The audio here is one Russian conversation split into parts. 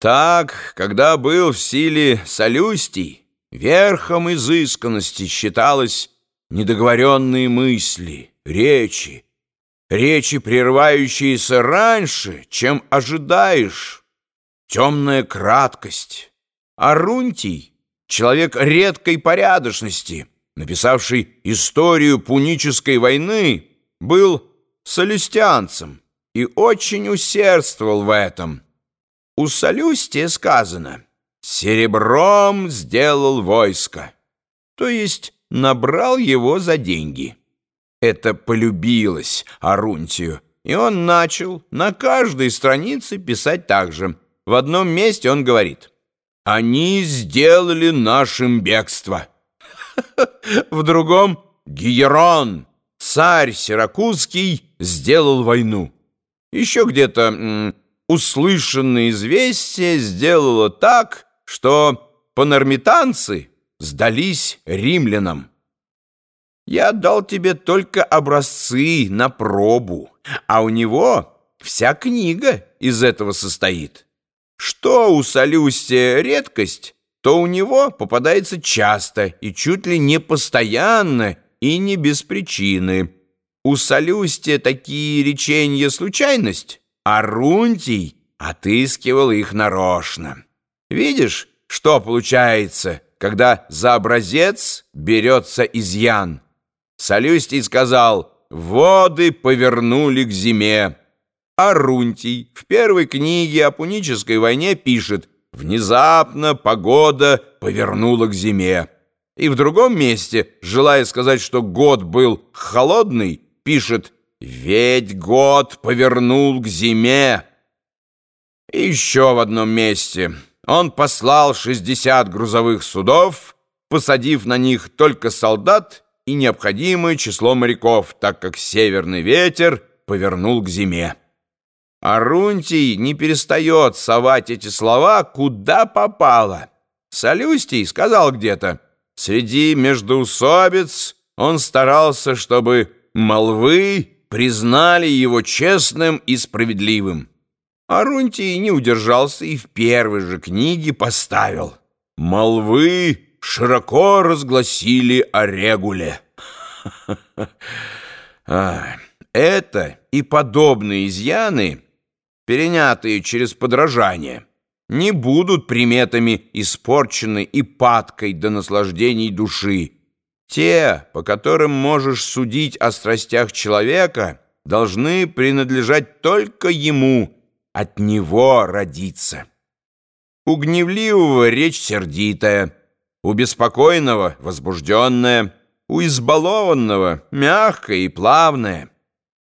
Так, когда был в силе Солюстий, верхом изысканности считалось недоговоренные мысли, речи, речи, прерывающиеся раньше, чем ожидаешь, темная краткость. Арунтий — человек редкой порядочности, написавший историю пунической войны, был солюстианцем и очень усердствовал в этом. У Солюстия сказано «серебром сделал войско», то есть набрал его за деньги. Это полюбилось Арунтию, и он начал на каждой странице писать так же. В одном месте он говорит «Они сделали нашим бегство». В другом «Гиерон, царь Сиракузский, сделал войну». Еще где-то услышанное известие сделало так, что панармитанцы сдались римлянам. Я дал тебе только образцы на пробу, а у него вся книга из этого состоит. Что у Солюстия редкость, то у него попадается часто и чуть ли не постоянно и не без причины. У Солюстия такие речения случайность, а Рунтий отыскивал их нарочно. Видишь, что получается, когда за образец берется изъян? Солюстий сказал «Воды повернули к зиме». Арунтий в первой книге о Пунической войне пишет «Внезапно погода повернула к зиме». И в другом месте, желая сказать, что год был холодный, пишет «Ведь год повернул к зиме». И еще в одном месте он послал 60 грузовых судов, посадив на них только солдат и необходимое число моряков, так как северный ветер повернул к зиме. Арунтий не перестает совать эти слова куда попало. Солюстий сказал где-то, среди междоусобиц он старался, чтобы молвы признали его честным и справедливым. Арунтий не удержался и в первой же книге поставил «Молвы широко разгласили о регуле». Это и подобные изъяны, перенятые через подражание, не будут приметами испорченной и падкой до наслаждений души. Те, по которым можешь судить о страстях человека, должны принадлежать только ему, от него родиться. У гневливого речь сердитая, у беспокойного — возбужденная, у избалованного — мягкая и плавная.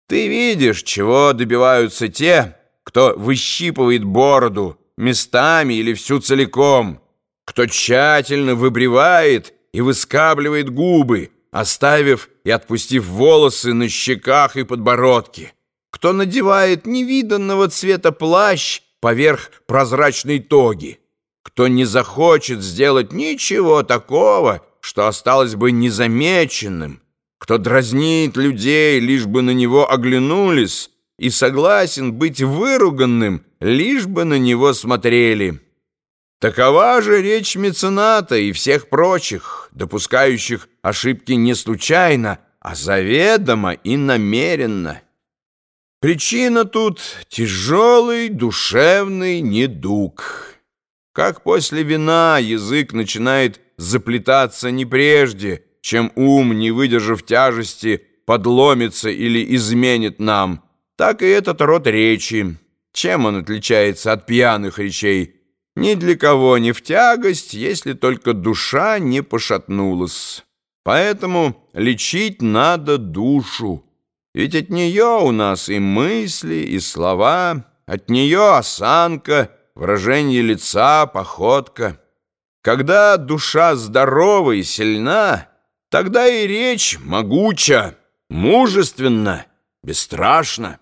Ты видишь, чего добиваются те, кто выщипывает бороду местами или всю целиком, кто тщательно выбривает и выскабливает губы, оставив и отпустив волосы на щеках и подбородке, кто надевает невиданного цвета плащ поверх прозрачной тоги, кто не захочет сделать ничего такого, что осталось бы незамеченным, кто дразнит людей, лишь бы на него оглянулись, и согласен быть выруганным, лишь бы на него смотрели. Такова же речь мецената и всех прочих, допускающих ошибки не случайно, а заведомо и намеренно. Причина тут — тяжелый душевный недуг». Как после вина язык начинает заплетаться не прежде, чем ум, не выдержав тяжести, подломится или изменит нам, так и этот род речи. Чем он отличается от пьяных речей? Ни для кого не в тягость, если только душа не пошатнулась. Поэтому лечить надо душу. Ведь от нее у нас и мысли, и слова, от нее осанка — выражение лица, походка. Когда душа здорова и сильна, тогда и речь могуча, мужественна, бесстрашна.